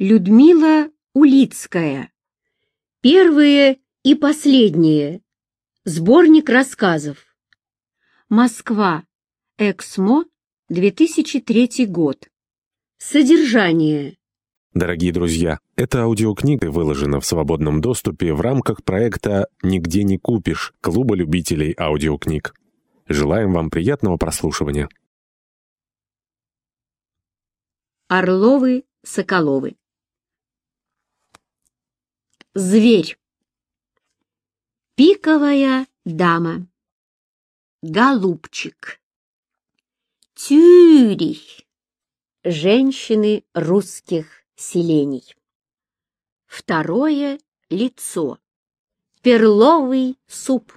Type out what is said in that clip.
Людмила Улицкая. Первые и последние. Сборник рассказов. Москва. Эксмо. 2003 год. Содержание. Дорогие друзья, эта аудиокнига выложена в свободном доступе в рамках проекта «Нигде не купишь» Клуба любителей аудиокниг. Желаем вам приятного прослушивания. Орловы-Соколовы. Зверь. Пиковая дама. Голубчик. Тюрий. Женщины русских селений. Второе лицо. Перловый суп.